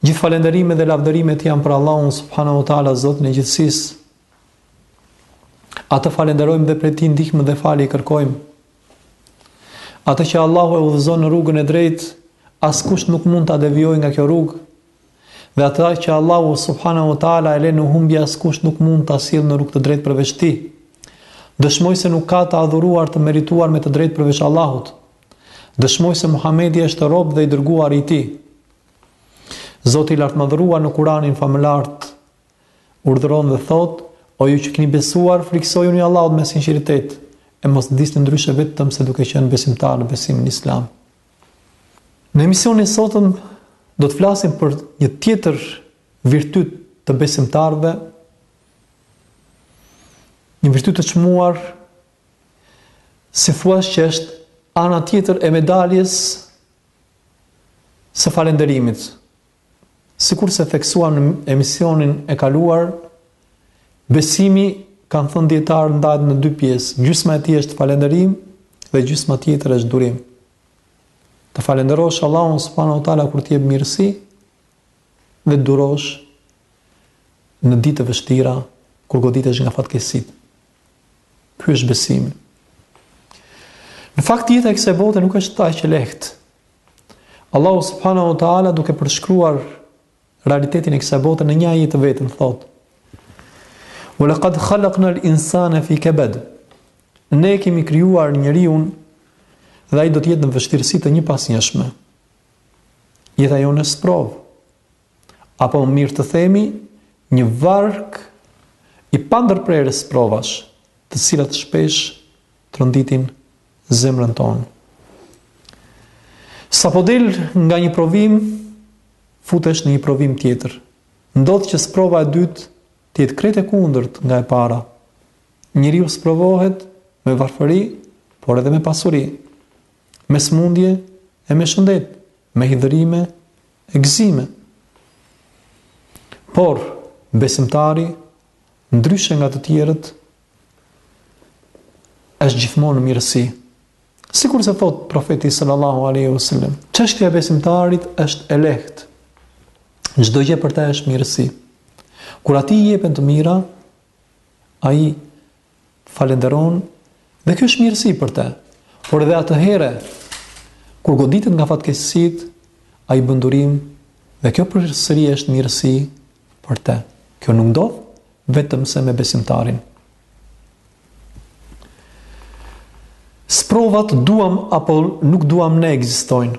Gjithë falënderimet dhe lavdërimet janë për Allahun subhanahu wa taala Zotin e gjithësisë. Atë falënderojmë dhe prej tij ndihmë dhe falje kërkojmë. Atë që Allahu e udhëzon në rrugën e drejtë, askush nuk mund ta devijojë nga kjo rrugë. Dhe atë që Allahu subhanahu wa taala e le në humbje askush nuk mund ta sjellë në rrugë të drejtë përveç tij. Dëshmoj se nuk ka të adhuruar të merituar me të drejtë përveç Allahut. Dëshmoj se Muhamedi është rob dhe i dërguar i tij. Zoti i lartmadhëruar në Kur'anin famëlart urdhëron dhe thotë, o ju që keni besuar, frikësojuni Allahut me sinqeritet e mos vdisni ndryshe vetëm se duke qenë besimtarë në besimin islam. Në emisionin e sotëm do të flasim për një tjetër virtyt të besimtarëve, një virtyt të çmuar si të thuash që është ana tjetër e medaljes së falënderimit. Sikurse theksuam në emisionin e kaluar, besimi, kanë thënë dijetarët, ndahet në dy pjesë. Gjysma e tij është falënderim dhe gjysma tjetër është durim. Të falënderosh Allahun subhanahu wa taala kur të jep mirësi dhe të durosh në ditë të vështira kur goditesh nga fatkeqësitë. Ky është besimi. Në fakt jeta e kësaj bote nuk është aq e lehtë. Allahu subhanahu wa taala duke përshkruar realitetin e kësaj bote në një ajet të vetëm thotë: "Wa laqad khalaqna al-insana fi kabad." Ne e kemi krijuar njeriun dhe ai do të jetë në vështirësi të njëpasnjëshme. Jeta jonë është sprovë. apo më mirë të themi një varg i pandërprerë sprovash, të cilat shpesh tronditin zemrën tonë. Sapo del nga një provim, futesh në një provim tjetër. Ndodh që sprova e dytë të jetë krejt e kundërt nga e para. Njeriu sprovohet me varfëri, por edhe me pasuri, me smundje e me shëndet, me hidhërime e gëzime. Por, besimtari, ndryshe nga të tjerët, është gjithmonë në mirësi. Sikurse thotë profeti sallallahu alaihi wasallam, çështja e besimtarit është e lehtë. Çdo gjë për të është mirësi. Kur atij i jepen të mira, ai falenderon dhe kjo është mirësi për te. Por edhe atëherë kur goditet nga fatkeqësitë, ai bën durim dhe kjo përsëri është mirësi për te. Kjo nuk ndodh vetëm se me besimtarin. Sprovat duam apo nuk duam ne ekzistojnë.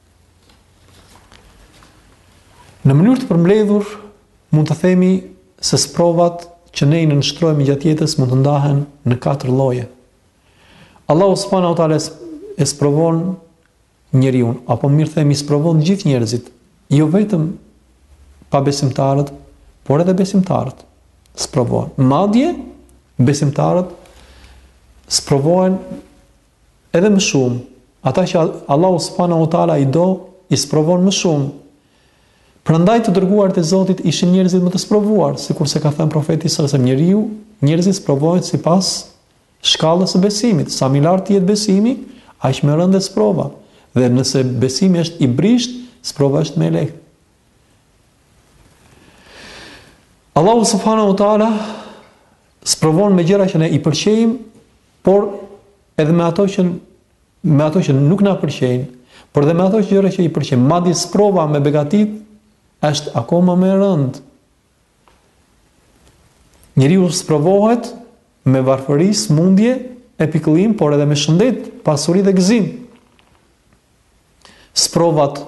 Në mënyrë të përmbledhur, mund të themi se sprovat që ne i nënshtrohemi gjatë jetës mund të ndahen në katër lloje. Allahu subhanahu wa taala e sprovon njeriun, apo mirë themi sprovon gjithë njerëzit, jo vetëm pabesimtarët, por edhe besimtarët sprovon. Madje besimtarët sprovohen Edhe më shumë, ata që Allahu subhanahu wa taala i do, i sprovon më shumë. Prandaj të dërguarit e Zotit ishin njerëzit më të sprovuar, sikurse ka thënë profeti sallallahu alajhi wasallam, njeriu, njerëzit sprovohen sipas shkallës së besimit, sa më i lartë të jetë besimi, aq më e rëndë edhe sprova. Dhe nëse besimi është i brisht, sprova është më e lehtë. Allahu subhanahu wa taala sprovon me gjëra që ne i pëlqejmë Por edhe me ato që me ato që nuk na pëlqejnë, por edhe me ato gjëra që i pëlqejmë, madje sprova me begatitë është akoma më e rëndë. Njeriu sprovohet me varfëri, smundje, e pikëllim, por edhe me shëndet, pasuri dhe gëzim. Sprovat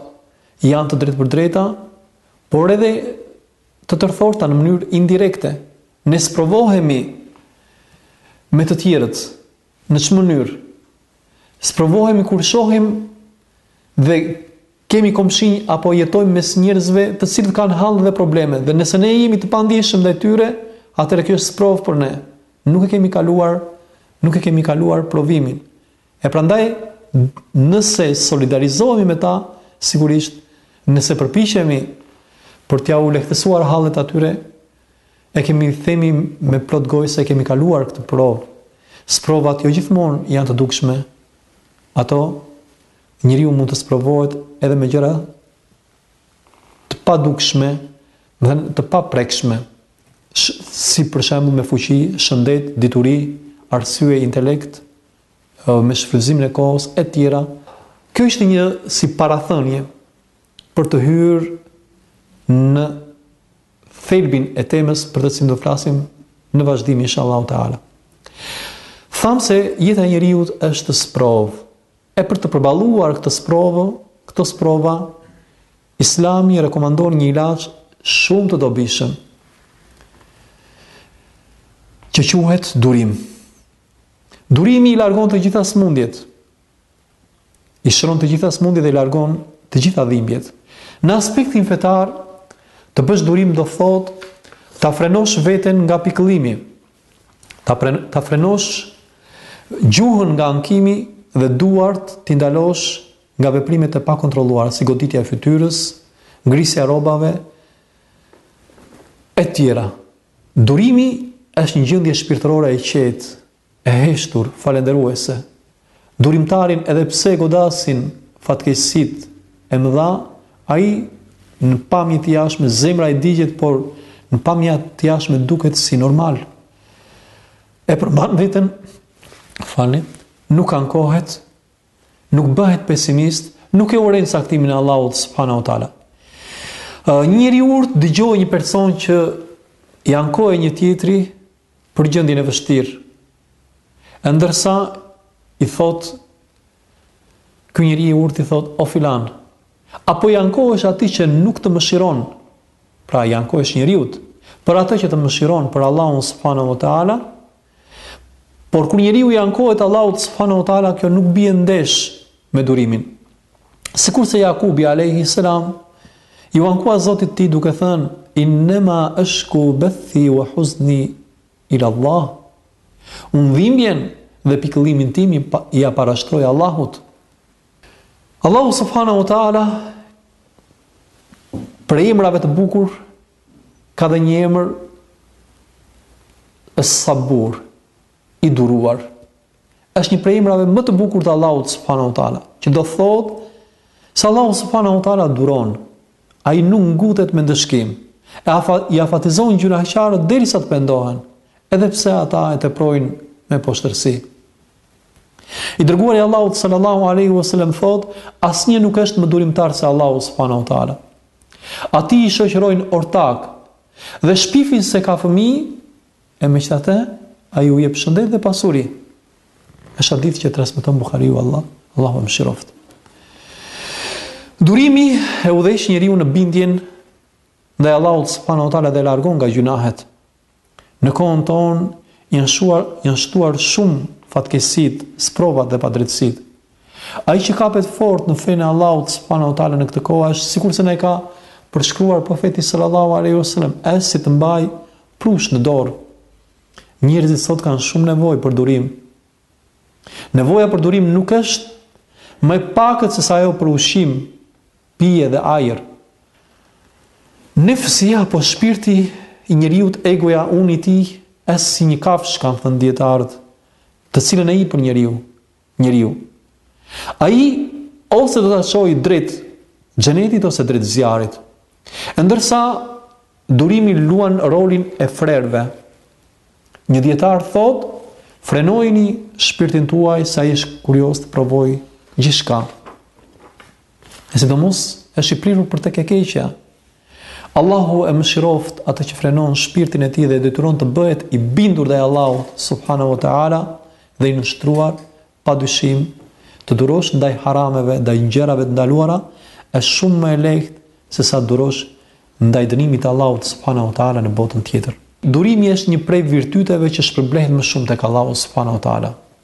janë të drejtpërdrejta, por edhe të tërthorta në mënyrë indirekte. Ne sprovohemi me të tjerët, në ç'mënyrë? Sprovohemi kur shohim dhe kemi komshinj apo jetojmë mes njerëzve të cilët kanë halle dhe probleme dhe nëse ne jemi të pandjeshëm ndaj tyre, atëherë kjo është sprovë për ne. Nuk e kemi kaluar, nuk e kemi kaluar provimin. E prandaj, nëse solidarizohemi me ta, sigurisht, nëse përpiqemi për t'jau lehtësuar hallet atyre, e kemi themi me plot gojë se e kemi kaluar këtë provë. Sprovat jo gjithmonë janë të dukshme. Ato njeriu mund të sprovohet edhe me gjëra të padukshme, domethënë të paprekshme, si për shembull me fuqi, shëndet, dituri, arsye, intelekt, me shfrytëzimin e kohës etj. Kjo ishte një si parathënie për të hyrë në thelbin e temës për të cilën do flasim në vazhdim inshallah taala. Tham se jeta e njeriut është sprovë. E për të përballuar këtë sprovë, këto sprova Islami rekomandon një ilaç shumë të dobishëm që quhet durim. Durimi i largon të gjitha smundjet. I shëron të gjitha smundjet dhe i largon të gjitha dhimbjet. Në aspektin fetar, të bësh durim do thot ta frenosh veten nga pikëllimi. Ta frenosh gjuhën nga ankimi dhe duart t'i ndalosh nga veprimet e pakontrolluara si goditja e fytyrës, grisja e rrobave e tjera. Durimi është një gjendje shpirtërore e qetë, e heshtur, falënderuese. Durimtarin edhe pse e godasin fatkeqësitë e mëdha, ai në pamje të jashtme zemra i digjet, por në pamje të jashtme duket si normal. E përmban veten fare, nuk ankohet nuk bëhet pesimist, nuk e urren caktimin e Allahut subhanahu wa taala. Një njeri i urtë dëgjoi një person që i ankohej një tjetri për gjendjen e vështirë. E ndërsa i thot ky njeri i urtë i thot o filan, a po i ankohesh atij që nuk të mëshiron? Pra i ankohesh njeriut për atë që të mëshiron për Allahun subhanahu wa taala, Por kur njeriu i ankohet Allahut subhanahu wa taala, kjo nuk bie ndesh me durimin. Sikurse Jakubi alayhi salam iu ankua Zotit të tij duke thënë innama ashku bathi wa huzni ila Allah. Unë dhimbjen dhe pikëllimin tim ia parashtroj Allahut. Allahu subhanahu wa taala prej emrave të bukur Ka dhe një emër Es-Sabur, i duruar. Është një prej emrave më të bukur të Allahut subhanahu wa taala, që do thotë se Allahu subhanahu wa taala duron. Ai nuk ngutet me ndëshkim. E afa, i afatizon gjynahqarët derisa të pendohen, edhe pse ata e teprojnë me poshtërsi. I dërguari i Allahut sallallahu alaihi wasallam thotë, asnjë nuk është më durimtar se Allahu subhanahu wa taala. Atij i shoqërojnë ortakë dhe shpifin se ka fëmijë, e megjithatë, ai u jep shëndet dhe pasuri. Është hadith që e transmeton Buhariu, Allah, Allahu e mëshiroftë. Durimi e udhëheq njeriun në bindjen ndaj Allahut subhanahu wa taala dhe e largon nga gjynahet. Në kohën tonë janë shuar, janë shtuar shumë fatkeqësitë, sprovat dhe padrejtësitë. Ai që kapet fort në fenë e Allahut subhanahu wa taala në këtë kohë është sikurse na e ka përshkruar profeti sallallahu alaihi wasallam, është si të mbajë prush në dorë. Njerëzit sot kanë shumë nevojë për durim. Nevoja për durim nuk është më e pakët se sa ajo për ushqim. pije dhe ajër. Nefsia apo shpirti i njeriut, egoja, uni i tij, është si një kafshë, kanë thënë dijetarët, të cilën e hipën njeriu, njeriu. Ai ose do ta çojë drejt xhenetit ose drejt zjarrit. E ndërsa durimi luan rolin e frerëve. Një dijetar thotë, frenojeni shpirtin tuaj se ai është kurioz të provojë gjithçka. E sidomos është i prirur për tek e keqja. Allahu e mëshiroftë atë që frenon shpirtin e tij dhe e detyron të bëhet i bindur ndaj Allahut subhanahu wa taala dhe i nënshtruar pa dyshim të durosh ndaj harameve, ndaj gjërave të ndaluara, është shumë më e lehtë se sa durosh ndaj dënimit të Allahut subhanahu wa taala në botën tjetër. Durimi është një prej virtyteve që shpërblehet më shumë tek Allahu subhanahu wa taala.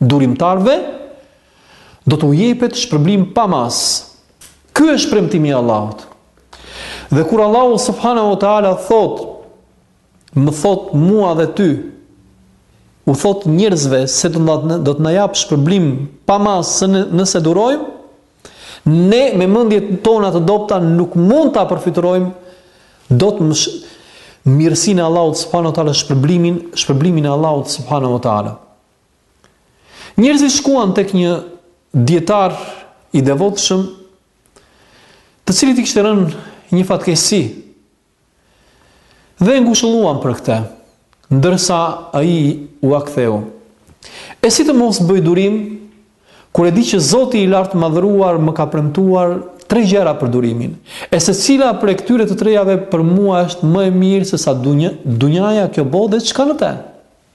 Durimtarëve do t'u jepet shpërblim pa masë. Ky është premtimi i Allahut. Dhe kur Allahu subhanahu wa taala thotë më thotë mua dhe ty u thotë njerëzve se do të do të na japë shpërblim pa masë nëse durojmë, Ne me mendjet tona të dobta nuk mund ta përfytyrojmë dot mirësinë e Allahut subhanahu wa taala, shpërblimin, shpërblimin e Allahut subhanahu wa taala. Njerëzit shkuan tek një dijetar i devotshëm, të cilit i kishte rënë një fatkeqësi, Dhe e ngushëlluan për këtë, ndërsa ai ua ktheu, E si të mos bëj durim, kur e di që Zoti i Lartmadhëruar më ka premtuar tre gjëra për durimin, e secila prej këtyre të trejave për mua është më e mirë sesa dunjaja kjo botë dhe çka në te?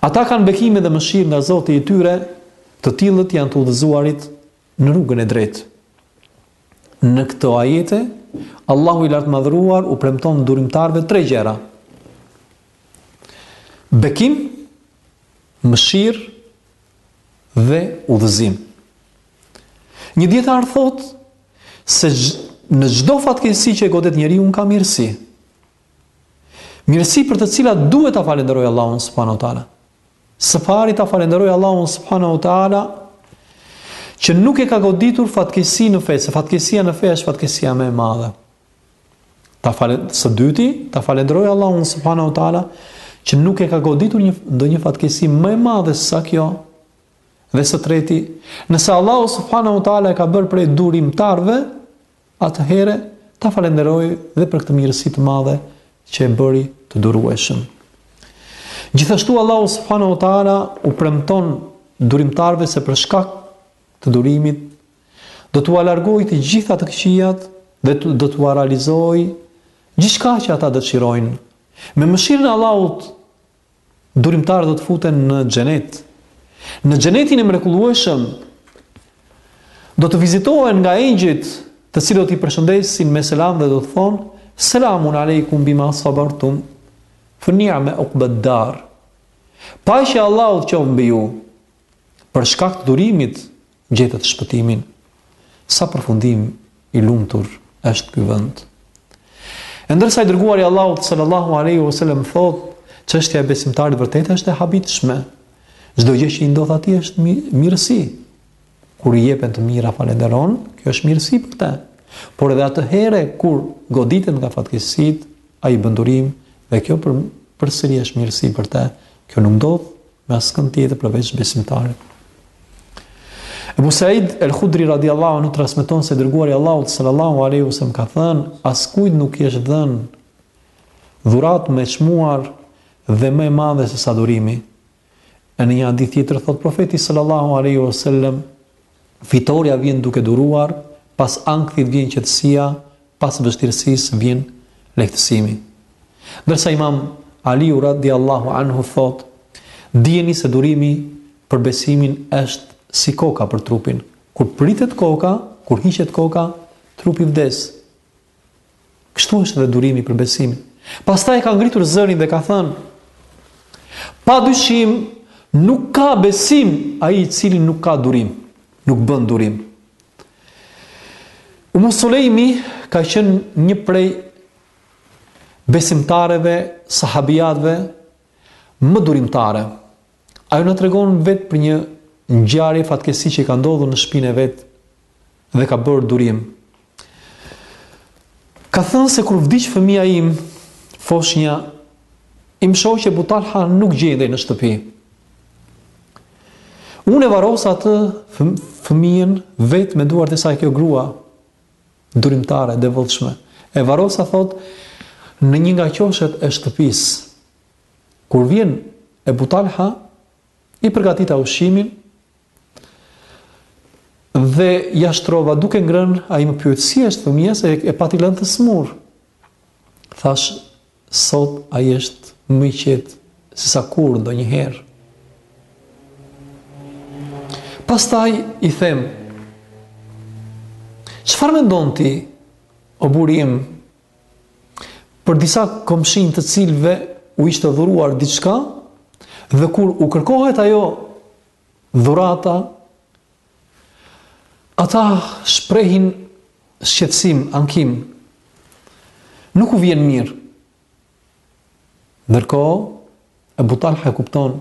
Ata kanë bekime dhe mëshirë nga Zoti i tyre, të tillët janë të udhëzuarit në rrugën e drejtë. Në këto ajete, Allahu i lartmadhëruar u premton durimtarëve tre gjëra. Bekim, mëshirë dhe udhëzim. Një dijetar thotë se në çdo fatkeqësi që e godet njeriun ka mirësi. Mirësi për të cilat duhet ta falënderoj Allahun subhanahu wa taala. Së pari ta falënderoj Allahun subhanahu wa taala që nuk e ka goditur fatkeqësi në fe, se fatkeqësia në fe është fatkeqësia më e madhe. Ta falë së dyti, ta falënderoj Allahun subhanahu wa taala që nuk e ka goditur një ndonjë fatkeqësi më e madhe se sa kjo. Dhe së treti, nëse Allahu subhanahu wa taala e ka bërë prej durimtarëve, atëherë ta falënderojë dhe për këtë mirësi të madhe që e bëri të durueshëm. Gjithashtu Allahu subhanahu wa taala u premton durimtarëve se për shkak të durimit do t'ua largojë të gjitha të këqijat dhe do t'ua realizojë gjithçka që ata dëshirojnë. Me mëshirën e Allahut Durimtarët do të futen në Xhenet. Në Xhenetin e mrekullueshëm do të vizitohen nga engjëjt, të cilët do t'i përshëndesin me selam dhe do të thonë: "Selamun alejkum bima sabartum, fa ni'ma uqbad dar." Paqja e Allahut qoftë mbi ju. Për shkak të durimit, gjetët shpëtimin. Sa përfundim i lumtur është ky vend. E ndërsa i dërguari i Allahut sallallahu alaihi wasallam thotë: çështja e besimtarit vërtet është e habitshme. Çdo gjë që i ndodh atij është mirësi. Kur i jepen të mira falënderon, kjo është mirësi për të. Por edhe atëherë kur goditet nga fatkeqësitë, ai bën durim dhe kjo për përsëri është mirësi për të. Kjo nuk ndodh me askënd tjetër përveç besimtarit. Ebu Said El Khudri radiallahu anhu transmeton se i dërguari i Allahut sallallahu alaihi wasallam ka thënë, askujt nuk i është dhënë dhuratë më e çmuar dhe më e madhe se sa durimi. E në një hadith tjetër thotë profeti sallallahu alaihi wasallam, Fitorja vjen duke duruar, pas ankthit vjen qetësia, pas vështirësisë vjen lehtësimi. Ndërsa Imam Aliu radhiyallahu anhu thotë, Dijeni se durimi për besimin është si koka për trupin. Kur pritet koka, kur hiqet koka, trupi vdes. Kështu është edhe durimi për besimin. Pastaj ka ngritur zërin dhe ka thënë: Pa dyshim, nuk ka besim ai i cili nuk ka durim, nuk bën durim. Umu Sulejmi ka qenë një prej besimtareve, sahabijatve, më durimtare. Ajo na tregon vetë për një ngjarje fatkeqësi që i ka ndodhur në shpinë e vet dhe ka bërë durim. Ka thënë se kur vdiq fëmija im, foshnja, im shoq Ebu Talha nuk gjendej në shtëpi. Unë e varosa atë fëmijën vetë me duart e saj kjo grua, durimtare, e devotshme. E varosa thotë, në një nga qoshet e shtëpisë, kur vjen Ebu Talha, I përgatita ushqimin dhe ia shtrova duke ngrënë, ai më pyet si është fëmija se e pati lënë të sëmurë. Thashë sot ai është më i qetë se sa kurrë ndonjëherë. Pastaj i them, çfarë mendon ti, o burri im, Për disa komshinj të cilëve u ishte dhuruar diçka dhe kur u kërkohet ajo dhurata, ata shprehin shqetësim, ankim. Nuk u vjen mirë. Ndërkohë, Ebu Talha kupton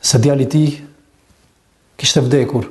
se djali i tij kishte vdekur.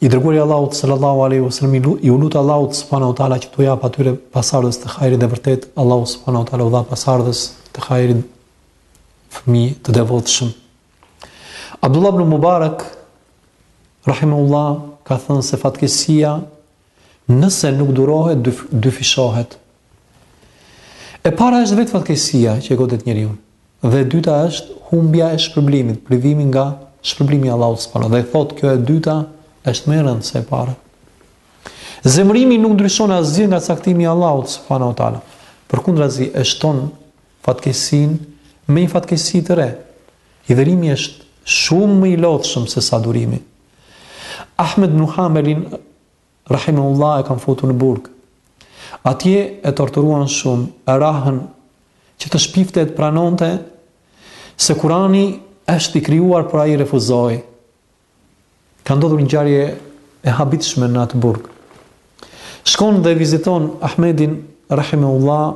I dërguari i Allahut sallallahu alaihi wasallam i u lut Allahut subhanahu wa taala që t'u japë atyre pasardhës të hajrit dhe vërtet Allahu subhanahu wa taala u dha pasardhës të hajrit fëmijë të devotshëm. Abdullah ibn Mubarak rahimahullah ka thënë se fatkeqësia nëse nuk durohet dyfishohet. E para është vetë fatkeqësia që e godet njeriun. Dhe e dyta është humbja e shpërblimit, privimi nga shpërblimi i Allahut subhanahu dhe thotë kjo e dyta është më e rëndë se e para. Zemërimi nuk ndryshon asgjë nga caktimi i Allahut subhanahu teala. Përkundrazi e shton fatkeqësinë me një fatkeqësi të re. Hidhërimi është shumë më i lodhshëm se sa durimi. Ahmed ibn Hanbelin Rahimehullah e kanë futur në burg. Atje e torturuan shumë, e rrahën që të shpifte e të pranonte se Kurani është i krijuar por ai refuzoi. Ka ndodhur një ngjarje e habitshme në atë burg. Shkon dhe viziton Ahmedin Rahimehullah,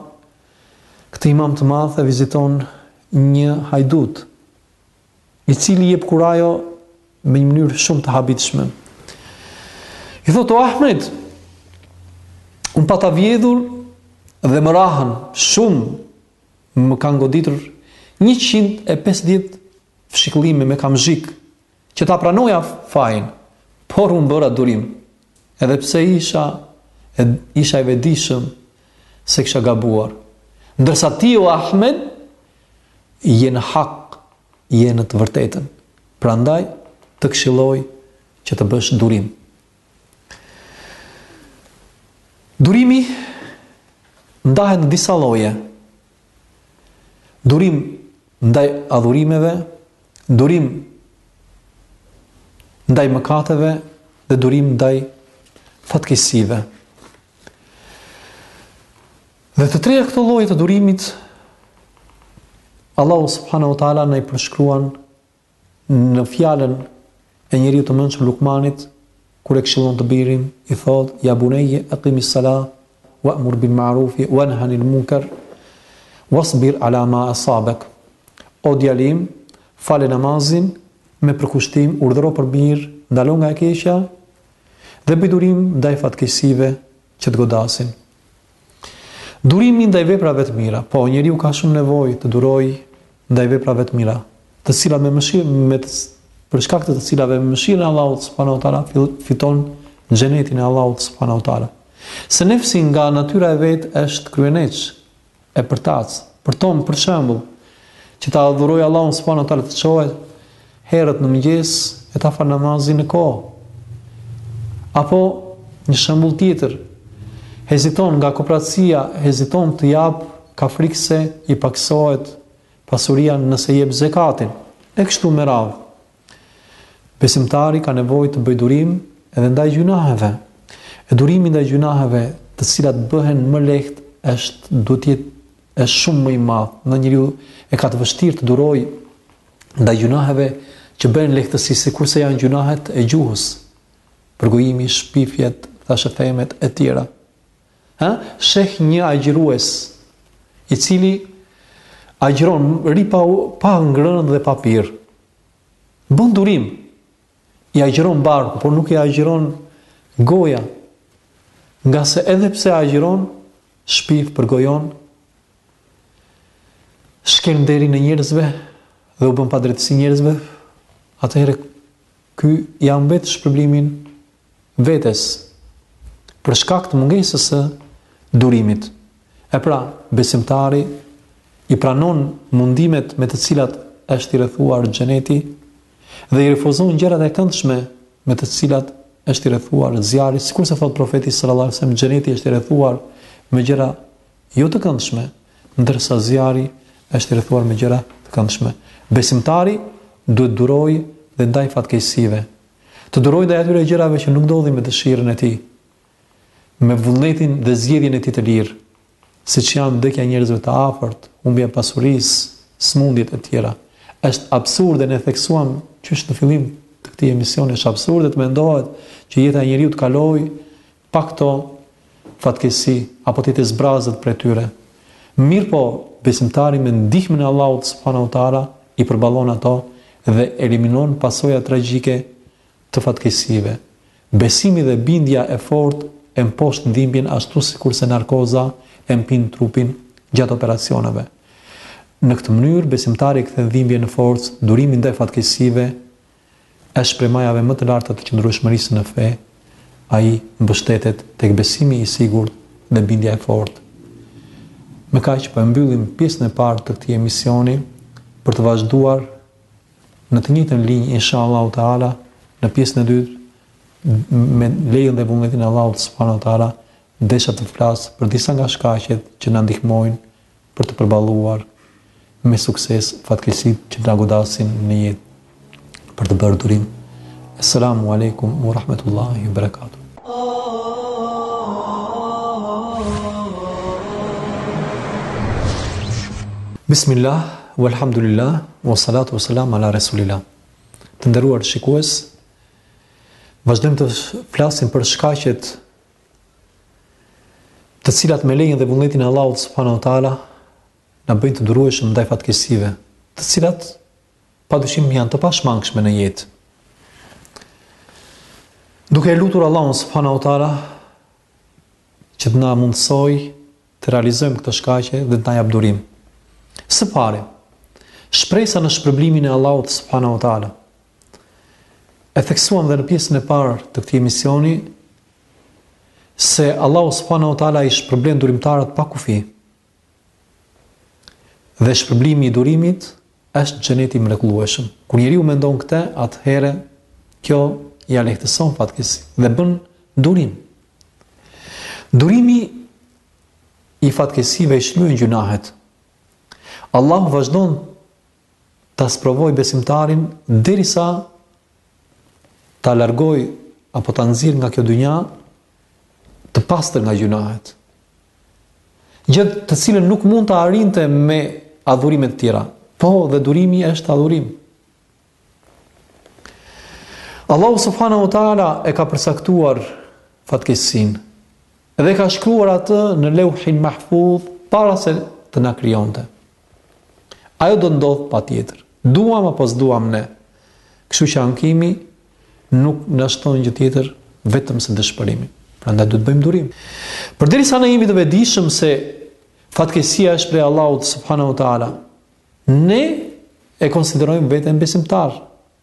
këtë imam të madh e viziton një hajdut i cili i jep kurajo me një mënyrë shumë të habitshme. I thotë, o Ahmed, unë pata vjedhur dhe më rrahën shumë, më kanë goditur 150 fshikullime me kamxhik, që ta pranoja fajin, por unë bëra durim, Edhe pse isha, isha i vetëdijshëm se kisha gabuar. Ndërsa ti o Ahmed je në hak, je në të vërtetën. Prandaj të këshilloj që të bësh durim. Durimi ndahet në disa lloje. Durim ndaj adhurimeve, durim ndaj mëkateve dhe durim ndaj fatkeqësive. Dhe të tria këto lloje të durimit Allahu subhanahu wa taala na i përshkruan Në fjalën e njeriut të mençur Lukmanit, kur e këshillon të birin, i thotë: "Ya bunayya aqimi s-salah wa'mur bil ma'ruf wanha 'anil munkar wasbir 'ala ma asabak." O djalë im, fale namazin me përkushtim, urdhëro për mirë, ndalo nga e keqja dhe bëj durim ndaj fatkeqësive që të godasin. Durimi ndaj veprave të mira, po njeriu ka shumë nevojë të durojë ndaj veprave të mira, të cilat me mëshirë me të, për shkak të të cilave me mëshirën e Allahut subhanahu wa taala fiton xhenetin e Allahut subhanahu wa taala. Se nefsi nga natyra e vet është kryeneç, e përtac, përton për shembull, që ta adhurojë Allahun subhanahu teala të çohet herët në mëngjes e ta falë namazin në kohë. Apo një shembull tjetër, heziton nga koprracia, heziton të japë ka frikë se i pakësohet pasuria nëse jep zekatin. E kështu me radhë. Besimtari ka nevojë të bëjë durim edhe ndaj gjynaheve. E durimi ndaj gjynaheve, të cilat bëhen më lehtë, është duhet të jetë është shumë më i madh. Njeriu e ka të vështirë të durojë ndaj gjynaheve që bëhen lehtësisht, sikurse janë gjynahet e gjuhës, përgojimi, shpifjet, thashëthemet e tjera. Ë, sheh një agjërues, i cili agjëron rri pa pa ngrënë dhe pa pirë. Bën durim. I agjëron barku, por nuk i agjëron goja. Ngase edhe pse agjëron, shpif përgojon, shkel nderin e njerëzve dhe u bën padrejtësi njerëzve, atëherë ky ia humbet shpërblimin vetes për shkak të mungesës së durimit. E pra, besimtari i pranon mundimet me të cilat është i rrethuar xheneti dhe i refuzon gjërat e këndshme me të cilat është i rrethuar zjarri, sikurse thotë profeti sallallahu alajhi wasallam, xheneti është i rrethuar me gjëra jo të këndshme, ndërsa zjarri është i rrethuar me gjëra të këndshme. Besimtari duhet të durojë dhe ndaj fatkeqësive, Të durojë ndaj atyre gjërave që nuk ndodhin me dëshirën e tij, me vullnetin dhe zgjedhjen e tij të lirë, siç janë vdekja e njerëzve të afërt, humbja e pasurisë, sëmundjet e tjera. Është absurde, ne theksuam qysh në fillim të këtij emisioni, është absurde të mendohet që jeta e njeriu të kalojë Pa këto fatkeqësi apo të jetë zbrazët prej tyre. Mirëpo, besimtari me ndihmën e Allahut subhanahu wa ta'ala i përballon ato dhe eliminon pasojat tragjike të fatkeqësive. Besimi dhe bindja e fortë e mposht dhimbjen ashtu sikurse narkoza e mpin trupin gjatë operacioneve. Në këtë mënyrë, besimtari e kthen dhimbjen në forcë, durimin ndaj fatkeqësive Është prej majave më të larta të qëndrueshmërisë në fe, ai mbështetet tek besimi i sigurt dhe bindja e fortë. Me kaq po e mbyllim pjesën e parë të këtij emisioni për të vazhduar në të njëjtën linjë inshallahu taala në pjesën e dytë me lejën dhe vullnetin e Allahut subhanahu wa taala desha të flas për disa nga shkaqet që na ndihmojnë për të përballuar me sukses fatkeqësitë që na godasin në jetë, për të bërë durim. Esselamu alejkum ue rahmetullahi ue berekatuhu. Bismillah, walhamdulillah, wa salatu wa salam ala rasulillah. Të nderuar shikues, vazhdojmë të flasim për shkaqet të cilat me lejen dhe vullnetin e Allahut subhanahu wa taala na bëjnë të durueshëm ndaj fatkeqësive, të cilat padyshim janë të pashmangshme në jetë. Duke e lutur Allahun subhanahu wa taala që të na mundësojë të realizojmë këto shkaqe dhe të na japë durim. Së pari, shpresa në shpërblimin e Allahut subhanahu wa taala. E theksuam dhe në pjesën e parë të këtij emisioni se Allahu subhanahu wa taala i shpërblen durimtarët pa kufi. Dhe shpërblimi i durimit është xheneti i mrekullueshëm. Kur njeriu mendon këtë, atëherë kjo ia lehtëson fatkeqësinë dhe bën durim. Durimi i fatkeqësive i shlyen gjynahet. Allahu vazhdon ta sprovojë besimtarin derisa ta largojë apo ta nxirr nga kjo dynja të pastër nga gjynahet. Gjë të cilën nuk mund ta arrinte me adhurime të tjera. Po dhe durimi është adhurim. Allahu subhanahu wa taala e ka përcaktuar fatkeqësinë dhe ka shkruar atë në Leuhi Mahfuz para se të na krijonte. Ajo do ndodhë patjetër. Duam apo s'duam ne. Kështu që ankimi nuk na shton gjë tjetër vetëm se dëshpërimin. Prandaj duhet të bëjmë durim. Përderisa ne jemi të vetëdijshëm se fatkeqësia është prej Allahut subhanahu wa taala, ne e konsiderojmë veten besimtar.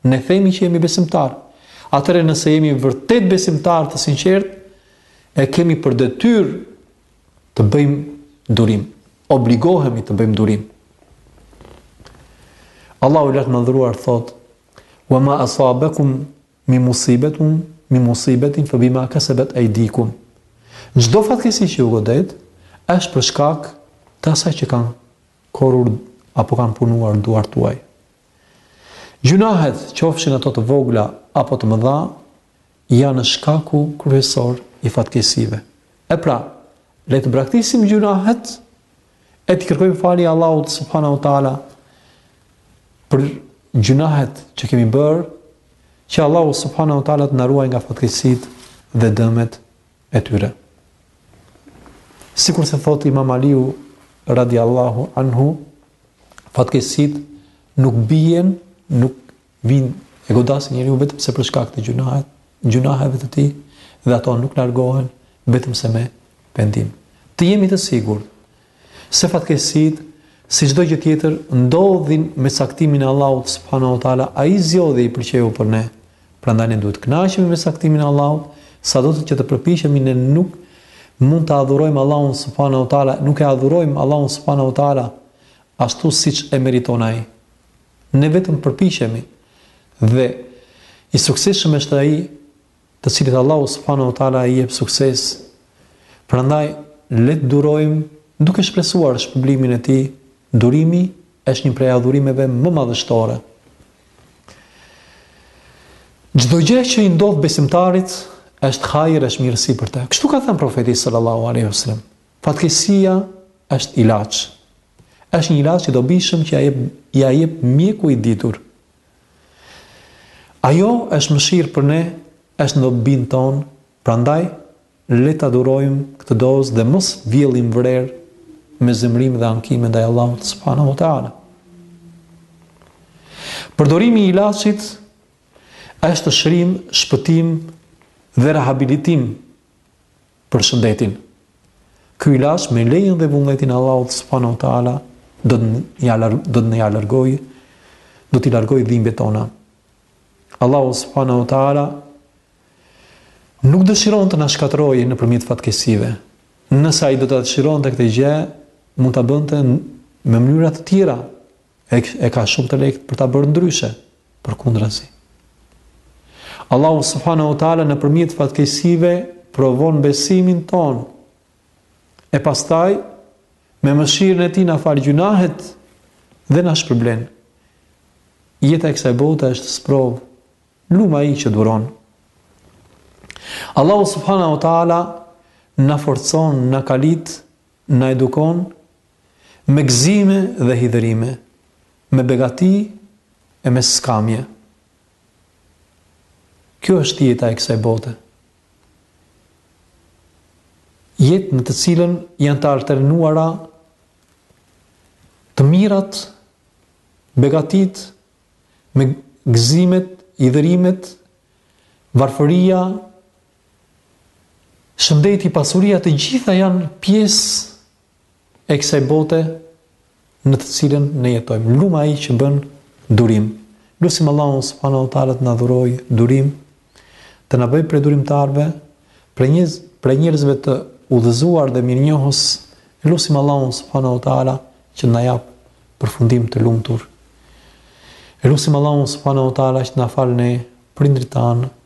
Ne themi që jemi besimtar. Atëherë nëse jemi vërtet besimtar të sinqertë, e kemi për detyrë të bëjmë durim. obligohemi të bëjmë durim. Allahu i lartëmadhëruar thotë: "Wa ma asabakum min musibetun min musibetin fa bima kasabat aydikum." Çdo fatkeqësi që ju godet është për shkak të asaj që kanë korrur apo kanë punuar duart tuaj. Gjynahet, qofshin ato të vogla apo të mëdha, janë shkaku kryesor i fatkeqësive. E pra, le të braktisim gjynahet e t'i kërkojmë falje Allahut subhanahu wa taala për gjynahet që kemi bërë, që Allahu subhanahu wa taala të na ruajë nga fatkeqësitë dhe dëmet e tyre. Sikurse thotë Imam Aliu radiallahu anhu, fatkeqësitë nuk bien, nuk vijnë e godasin njeriun vetëm se për shkak të gjynahet, gjynaheve të tij dhe ato nuk largohen vetëm se me pendim. Të jemi të sigurt se fatkeqësitë si çdo gjë tjetër ndodhin me caktimin e Allahut subhanahu wa taala, ai i zgjodhi, i pëlqeu për ne. Prandaj ne duhet të kënaqemi me caktimin e Allahut, sado që të përpiqemi ne nuk mund të adhurojmë Allahun subhanahu wa taala, nuk e adhurojmë Allahun subhanahu wa taala ashtu siç e meriton ai. Ne vetëm përpiqemi dhe i suksesshëm është ai të cilit Allahu subhanahu wa taala i jep sukses. Prandaj le të durojmë duke shpresuar shpërblimin e tij. Durimi është një prej adhurimeve më madhështore. Çdo gjë që i ndodh besimtarit është hajër, është mirësi për të. Kështu ka thënë profeti sallallahu alaihi wasallam. Fatkeqësia është ilaç. Është një ilaç i dobishëm që ia jep mjeku i ditur. Ajo është mëshirë për ne, është në dobinë tonë, prandaj le ta durojmë këtë dozë dhe mos vjellim vrer me zemërim dhe ankime ndaj Allahut subhanahu wa taala. Përdorimi i ilaçit është shërim, shpëtim dhe rehabilitim për shëndetin. Ky ilaç me lejen dhe vullnetin e Allahut subhanahu wa taala do t'ia do t'ia largojë do t'i largojë dhimbjet tona. Allahu subhanahu wa taala nuk dëshiron të na shkatërrojë nëpërmjet fatkeqësive. Nëse ai do ta dëshironte këtë gjë, mund ta bënte me mënyra të tjera, E, e ka shumë të lehtë për ta bërë ndryshe, përkundrazi. Allahu subhanahu wa taala nëpërmjet fatkeqësive provon besimin tonë. E pastaj me mëshirën e tij na fal gjynahet dhe na shpërblen. Jeta e kësaj bote është sprovë, lum ai që duron. Allahu subhanahu wa taala na forcon, na kalit, na edukon Me gëzime dhe hidhërime, me begati e me skamje. Kjo është jeta e kësaj bote. Jetë në të cilën janë të alternuara të mirat, begatitë, me gëzimet, hidhërimet, varfëria, shëndeti, pasuria të gjitha janë pjesë e kësaj bote në të cilën ne jetojmë. Lum ai që bën durim. Lusim Allahun subhanahu wa taala të na dhurojë durim, të na bëjë prej durimtarëve, prej një prej njerëzve të udhëzuar dhe mirënjohës. Lusim Allahun subhanahu wa taala që t'na japë përfundim të lumtur. Lusim Allahun subhanahu wa taala që të na falë ne, prindërit tanë,